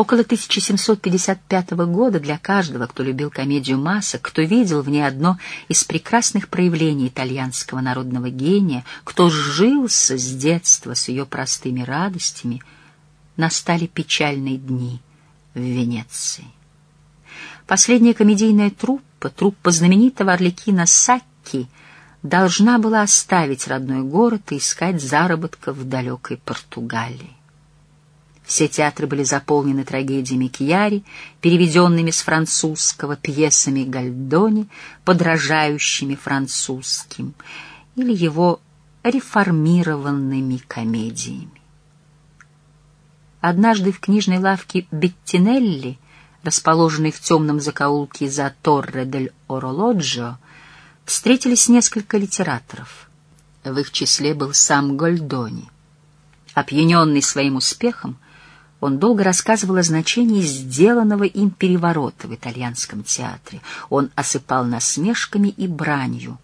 Около 1755 года для каждого, кто любил комедию масок, кто видел в ней одно из прекрасных проявлений итальянского народного гения, кто сжился с детства с ее простыми радостями, настали печальные дни в Венеции. Последняя комедийная труппа, труппа знаменитого Орликина Сакки, должна была оставить родной город и искать заработка в далекой Португалии. Все театры были заполнены трагедиями Кьяри, переведенными с французского, пьесами Гальдони, подражающими французским, или его реформированными комедиями. Однажды в книжной лавке Беттинелли, расположенной в темном закоулке за Торре дель Орологджо, встретились несколько литераторов. В их числе был сам Гольдони. Опьяненный своим успехом, он долго рассказывал о значении сделанного им переворота в итальянском театре. Он осыпал насмешками и бранью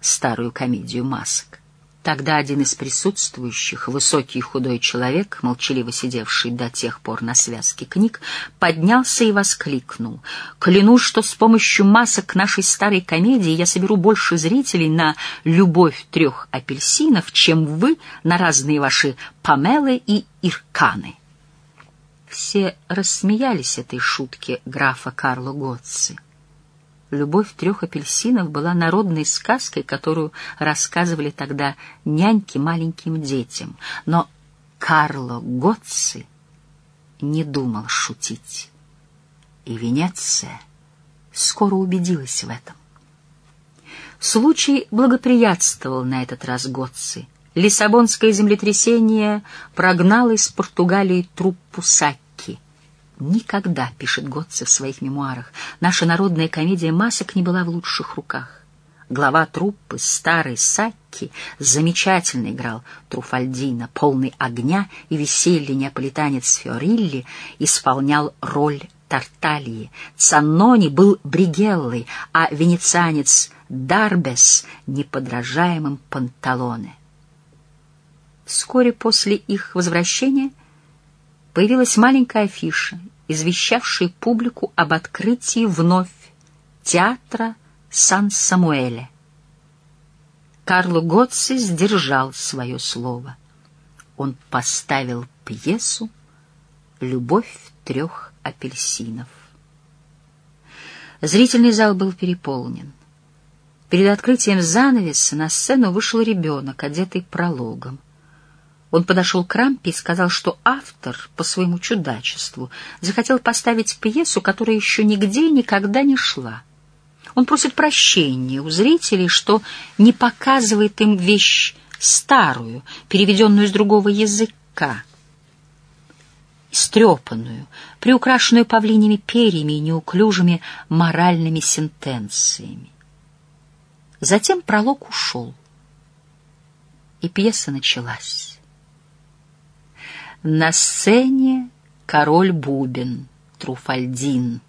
старую комедию масок. Тогда один из присутствующих, высокий худой человек, молчаливо сидевший до тех пор на связке книг, поднялся и воскликнул. «Клянусь, что с помощью масок нашей старой комедии я соберу больше зрителей на «Любовь трех апельсинов», чем вы на разные ваши Памелы и Ирканы». Все рассмеялись этой шутке графа Карло Готци. «Любовь трех апельсинов» была народной сказкой, которую рассказывали тогда няньки маленьким детям. Но Карло Готци не думал шутить. И Венеция скоро убедилась в этом. Случай благоприятствовал на этот раз Готци. Лиссабонское землетрясение прогнало из Португалии труппу Саки. Никогда, пишет Готце в своих мемуарах, наша народная комедия масок не была в лучших руках. Глава труппы, старый Сакки, замечательно играл Труфальдина, полный огня и веселья неаполитанец Фиорилли исполнял роль Тарталии. Цаннони был Бригеллой, а венецианец Дарбес — неподражаемым Панталоне. Вскоре после их возвращения — появилась маленькая афиша, извещавшая публику об открытии вновь театра Сан-Самуэля. Карло Готци сдержал свое слово. Он поставил пьесу «Любовь трех апельсинов». Зрительный зал был переполнен. Перед открытием занавеса на сцену вышел ребенок, одетый прологом. Он подошел к рампе и сказал, что автор по своему чудачеству захотел поставить пьесу, которая еще нигде и никогда не шла. Он просит прощения у зрителей, что не показывает им вещь старую, переведенную с другого языка, истрепанную, приукрашенную павлиними перьями и неуклюжими моральными сентенциями. Затем пролог ушел, и пьеса началась. На сцене король Бубен, Труфальдин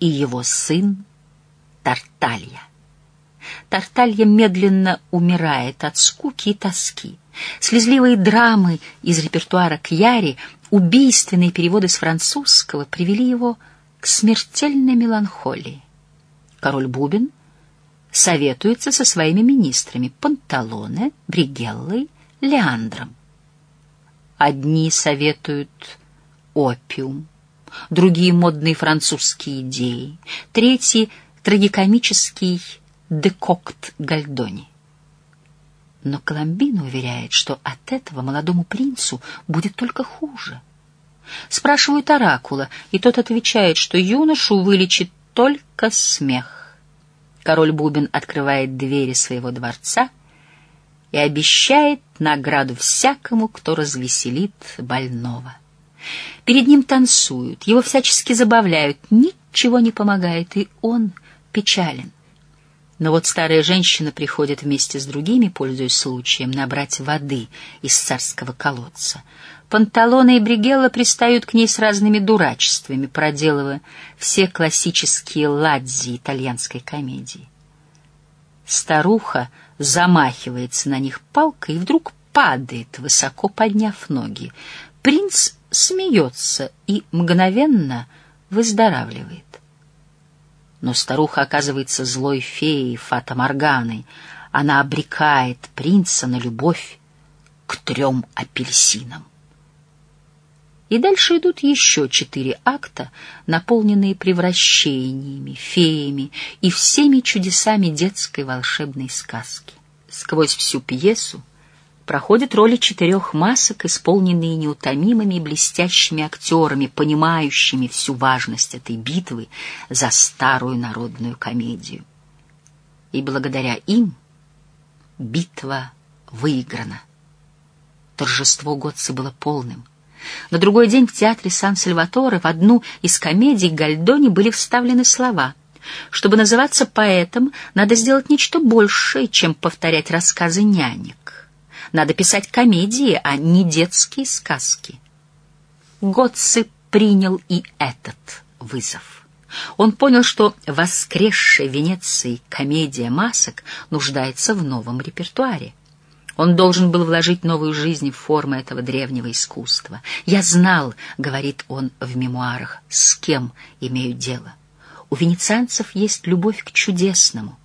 и его сын Тарталья. Тарталья медленно умирает от скуки и тоски. Слезливые драмы из репертуара Кьяри, убийственные переводы с французского привели его к смертельной меланхолии. Король Бубен советуется со своими министрами Панталоне, Бригеллой, Леандром. Одни советуют опиум, другие — модные французские идеи, третьи — трагикомический декокт Гальдони. Но Коломбина уверяет, что от этого молодому принцу будет только хуже. Спрашивают оракула, и тот отвечает, что юношу вылечит только смех. Король Бубен открывает двери своего дворца и обещает награду всякому, кто развеселит больного. Перед ним танцуют, его всячески забавляют, ничего не помогает, и он печален. Но вот старая женщина приходит вместе с другими, пользуясь случаем, набрать воды из царского колодца. Панталоны и Бригелла пристают к ней с разными дурачествами, проделывая все классические ладзи итальянской комедии. Старуха замахивается на них палкой и вдруг падает, высоко подняв ноги. Принц смеется и мгновенно выздоравливает. Но старуха оказывается злой феей Фата Морганой. Она обрекает принца на любовь к трем апельсинам. И дальше идут еще четыре акта, наполненные превращениями, феями и всеми чудесами детской волшебной сказки. Сквозь всю пьесу проходят роли четырех масок, исполненные неутомимыми блестящими актерами, понимающими всю важность этой битвы за старую народную комедию. И благодаря им битва выиграна. Торжество Готцы было полным. На другой день в театре Сан-Сальваторе в одну из комедий Гальдони были вставлены слова «Чтобы называться поэтом, надо сделать нечто большее, чем повторять рассказы нянек. Надо писать комедии, а не детские сказки». Готци принял и этот вызов. Он понял, что воскресшая в Венеции комедия масок нуждается в новом репертуаре. Он должен был вложить новую жизнь в формы этого древнего искусства. «Я знал», — говорит он в мемуарах, — «с кем имею дело. У венецианцев есть любовь к чудесному».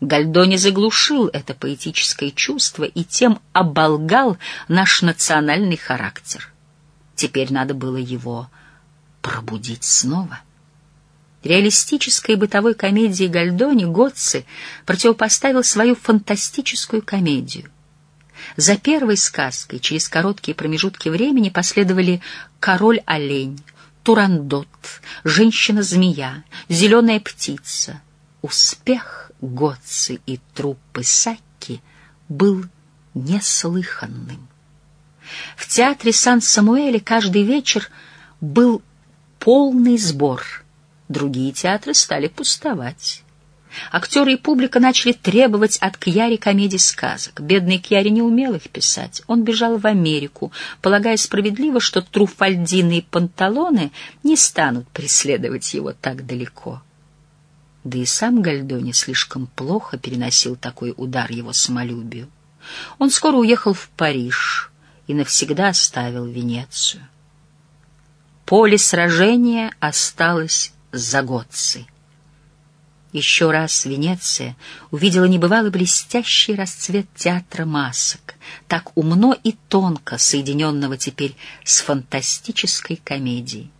Гальдони заглушил это поэтическое чувство и тем оболгал наш национальный характер. Теперь надо было его пробудить снова. Реалистической бытовой комедии Гальдони Готци противопоставил свою фантастическую комедию — за первой сказкой через короткие промежутки времени последовали «Король-олень», «Турандот», «Женщина-змея», «Зеленая птица». Успех Готцы и труппы Сакки был неслыханным. В театре Сан-Самуэле каждый вечер был полный сбор. Другие театры стали пустовать. Актеры и публика начали требовать от Кьяри комедий сказок. Бедный Кьяри не умел их писать. Он бежал в Америку, полагая справедливо, что Труфальдины Панталоны не станут преследовать его так далеко. Да и сам Гальдони слишком плохо переносил такой удар его самолюбию. Он скоро уехал в Париж и навсегда оставил Венецию. Поле сражения осталось за Готцей. Еще раз Венеция увидела небывалый блестящий расцвет театра масок, так умно и тонко соединенного теперь с фантастической комедией.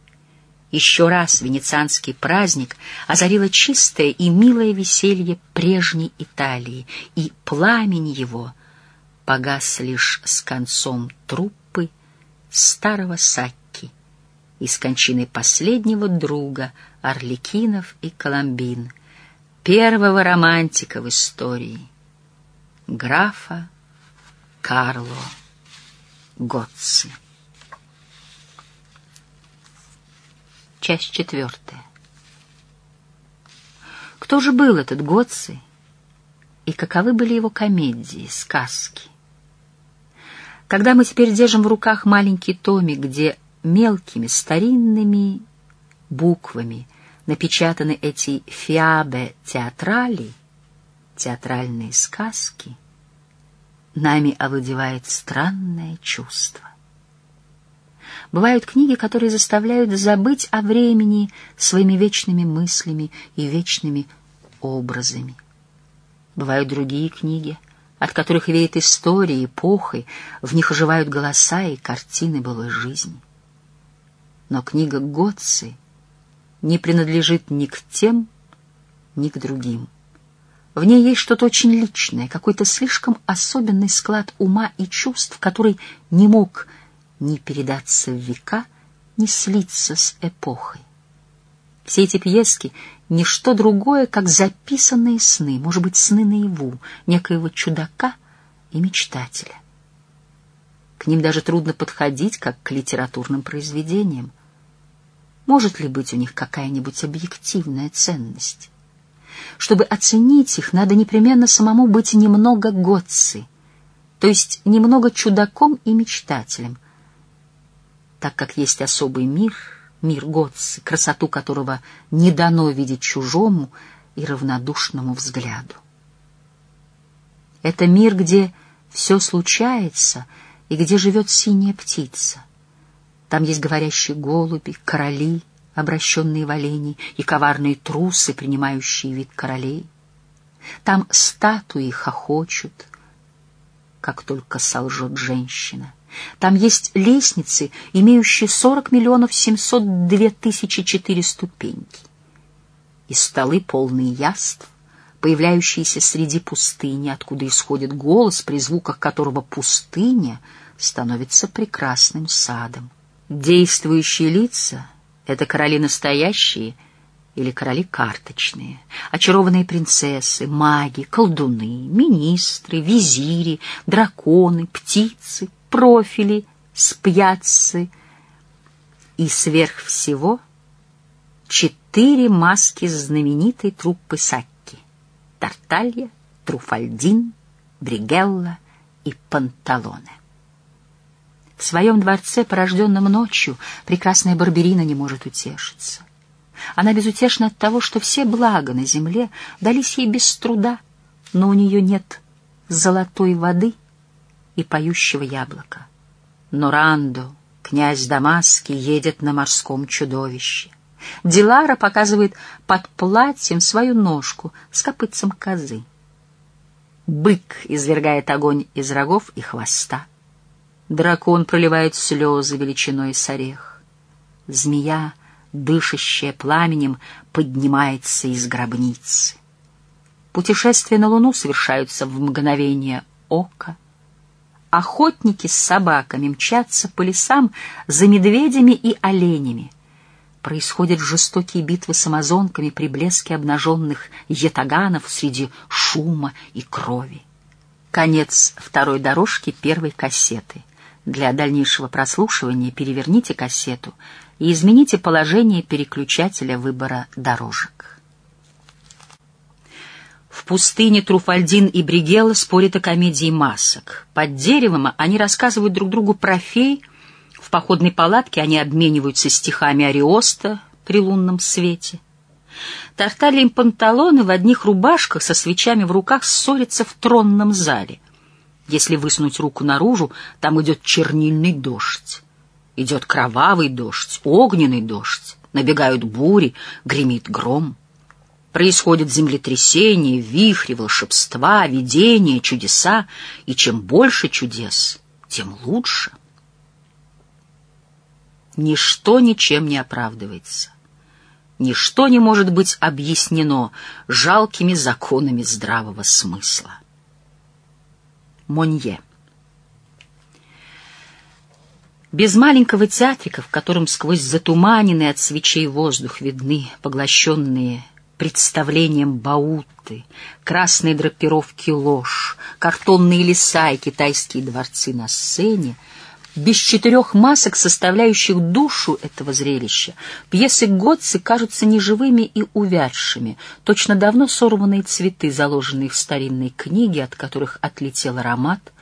Еще раз венецианский праздник озарило чистое и милое веселье прежней Италии, и пламень его погас лишь с концом труппы старого Сакки и с кончиной последнего друга Орликинов и Коломбин — первого романтика в истории, графа Карло Готци. Часть четвертая. Кто же был этот Готци и каковы были его комедии, сказки? Когда мы теперь держим в руках маленький томик, где мелкими старинными буквами напечатаны эти фиабе театрали, театральные сказки, нами овладевает странное чувство. Бывают книги, которые заставляют забыть о времени своими вечными мыслями и вечными образами. Бывают другие книги, от которых веет история, эпохи, в них оживают голоса и картины былой жизни. Но книга Готцы — не принадлежит ни к тем, ни к другим. В ней есть что-то очень личное, какой-то слишком особенный склад ума и чувств, который не мог ни передаться в века, ни слиться с эпохой. Все эти пьески — ничто другое, как записанные сны, может быть, сны наяву, некоего чудака и мечтателя. К ним даже трудно подходить, как к литературным произведениям. Может ли быть у них какая-нибудь объективная ценность? Чтобы оценить их, надо непременно самому быть немного готцей, то есть немного чудаком и мечтателем, так как есть особый мир, мир готцы, красоту которого не дано видеть чужому и равнодушному взгляду. Это мир, где все случается и где живет синяя птица — Там есть говорящие голуби, короли, обращенные в оленей, и коварные трусы, принимающие вид королей. Там статуи хохочут, как только солжет женщина. Там есть лестницы, имеющие 40 миллионов 702 тысячи четыре ступеньки. И столы, полные яств, появляющиеся среди пустыни, откуда исходит голос, при звуках которого пустыня становится прекрасным садом. Действующие лица — это короли настоящие или короли карточные, очарованные принцессы, маги, колдуны, министры, визири, драконы, птицы, профили с пьяцы и сверх всего четыре маски знаменитой труппы Сакки — Тарталья, Труфальдин, Бригелла и Панталоне. В своем дворце, порожденном ночью, прекрасная Барберина не может утешиться. Она безутешна от того, что все блага на земле дались ей без труда, но у нее нет золотой воды и поющего яблока. Но Рандо, князь Дамаски, едет на морском чудовище. Дилара показывает под платьем свою ножку с копытцем козы. Бык извергает огонь из рогов и хвоста. Дракон проливает слезы величиной с орех. Змея, дышащая пламенем, поднимается из гробницы. Путешествия на Луну совершаются в мгновение ока. Охотники с собаками мчатся по лесам за медведями и оленями. Происходят жестокие битвы с амазонками при блеске обнаженных ятаганов среди шума и крови. Конец второй дорожки первой кассеты — для дальнейшего прослушивания переверните кассету и измените положение переключателя выбора дорожек. В пустыне Труфальдин и Бригелла спорят о комедии масок. Под деревом они рассказывают друг другу про фей, в походной палатке они обмениваются стихами Ариоста при лунном свете. Тартали им панталоны в одних рубашках со свечами в руках ссорятся в тронном зале — если высунуть руку наружу, там идет чернильный дождь. Идет кровавый дождь, огненный дождь. Набегают бури, гремит гром. Происходит землетрясение, вихри, волшебства, видения, чудеса. И чем больше чудес, тем лучше. Ничто ничем не оправдывается. Ничто не может быть объяснено жалкими законами здравого смысла. Монье. Без маленького театрика, в котором сквозь затуманенный от свечей воздух видны поглощенные представлением бауты, красные драпировки ложь, картонные леса и китайские дворцы на сцене — без четырех масок, составляющих душу этого зрелища, пьесы Готцы кажутся неживыми и увядшими, точно давно сорванные цветы, заложенные в старинной книге, от которых отлетел аромат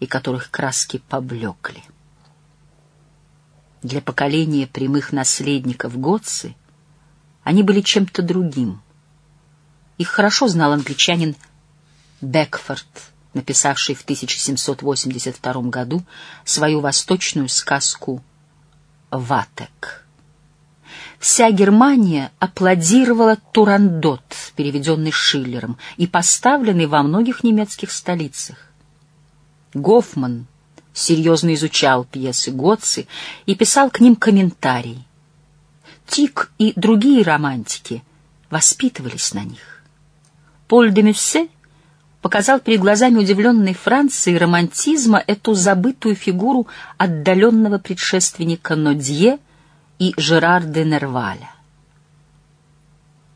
и которых краски поблекли. Для поколения прямых наследников Готцы они были чем-то другим. Их хорошо знал англичанин Бекфорд — написавший в 1782 году свою восточную сказку «Ватек». Вся Германия аплодировала «Турандот», переведенный Шиллером и поставленный во многих немецких столицах. Гофман серьезно изучал пьесы Готцы и писал к ним комментарий. Тик и другие романтики воспитывались на них. Поль де Мюссе показал перед глазами удивленной Франции романтизма эту забытую фигуру отдаленного предшественника Нодье и Жерар де Нерваля.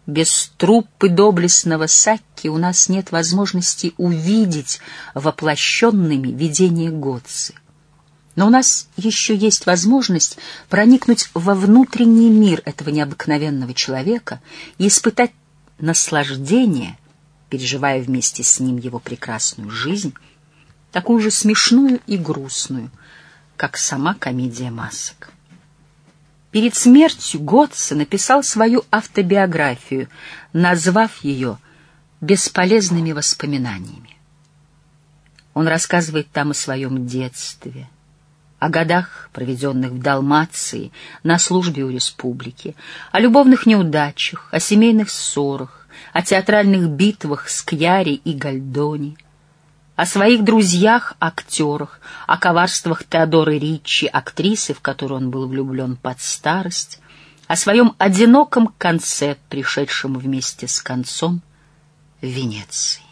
Без труппы доблестного Сакки у нас нет возможности увидеть воплощенными видение Готцы. Но у нас еще есть возможность проникнуть во внутренний мир этого необыкновенного человека и испытать наслаждение переживая вместе с ним его прекрасную жизнь, такую же смешную и грустную, как сама комедия масок. Перед смертью Готце написал свою автобиографию, назвав ее «Бесполезными воспоминаниями». Он рассказывает там о своем детстве, о годах, проведенных в Далмации, на службе у республики, о любовных неудачах, о семейных ссорах, о театральных битвах с Кьяри и Гальдони, о своих друзьях-актерах, о коварствах Теодоры Ричи, актрисы, в которую он был влюблен под старость, о своем одиноком конце, пришедшем вместе с концом Венеции.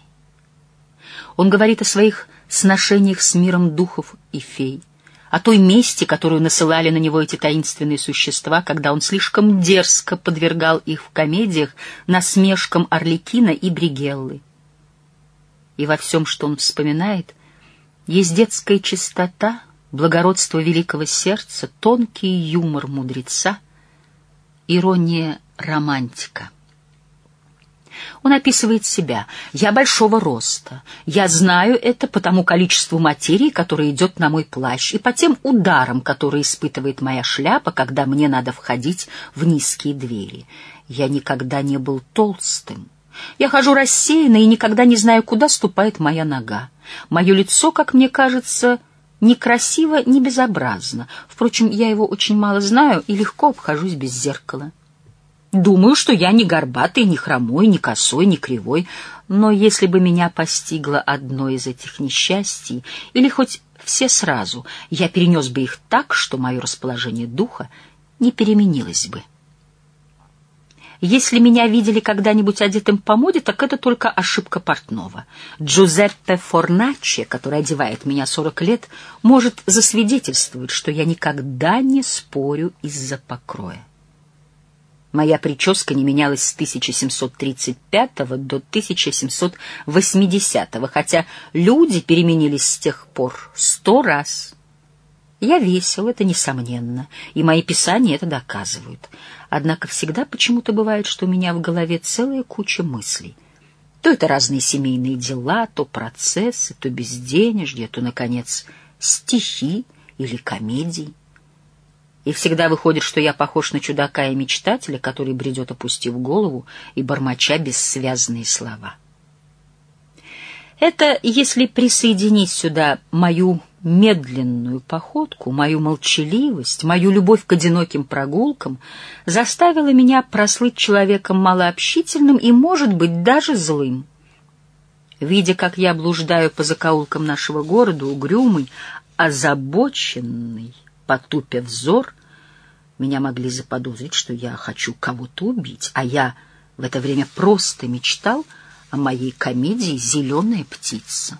Он говорит о своих сношениях с миром духов и фей, о той мести, которую насылали на него эти таинственные существа, когда он слишком дерзко подвергал их в комедиях насмешкам Орликина и Бригеллы. И во всем, что он вспоминает, есть детская чистота, благородство великого сердца, тонкий юмор мудреца, ирония романтика — он описывает себя. «Я большого роста. Я знаю это по тому количеству материи, которое идет на мой плащ, и по тем ударам, которые испытывает моя шляпа, когда мне надо входить в низкие двери. Я никогда не был толстым. Я хожу рассеянно и никогда не знаю, куда ступает моя нога. Мое лицо, как мне кажется, ни красиво, ни безобразно. Впрочем, я его очень мало знаю и легко обхожусь без зеркала. Думаю, что я не горбатый, не хромой, не косой, не кривой, но если бы меня постигло одно из этих несчастий, или хоть все сразу, я перенес бы их так, что мое расположение духа не переменилось бы. Если меня видели когда-нибудь одетым по моде, так это только ошибка портного. Джузеппе Форначчи, который одевает меня сорок лет, может засвидетельствовать, что я никогда не спорю из-за покроя. Моя прическа не менялась с 1735 до 1780, хотя люди переменились с тех пор сто раз. Я весел, это несомненно, и мои писания это доказывают. Однако всегда почему-то бывает, что у меня в голове целая куча мыслей. То это разные семейные дела, то процессы, то безденежье, то, наконец, стихи или комедии. И всегда выходит, что я похож на чудака и мечтателя, который бредет, опустив голову и бормоча бессвязные слова. Это если присоединить сюда мою медленную походку, мою молчаливость, мою любовь к одиноким прогулкам, заставило меня прослыть человеком малообщительным и, может быть, даже злым. Видя, как я блуждаю по закоулкам нашего города, угрюмый, озабоченный, потупя взор, меня могли заподозрить, что я хочу кого-то убить, а я в это время просто мечтал о моей комедии «Зеленая птица».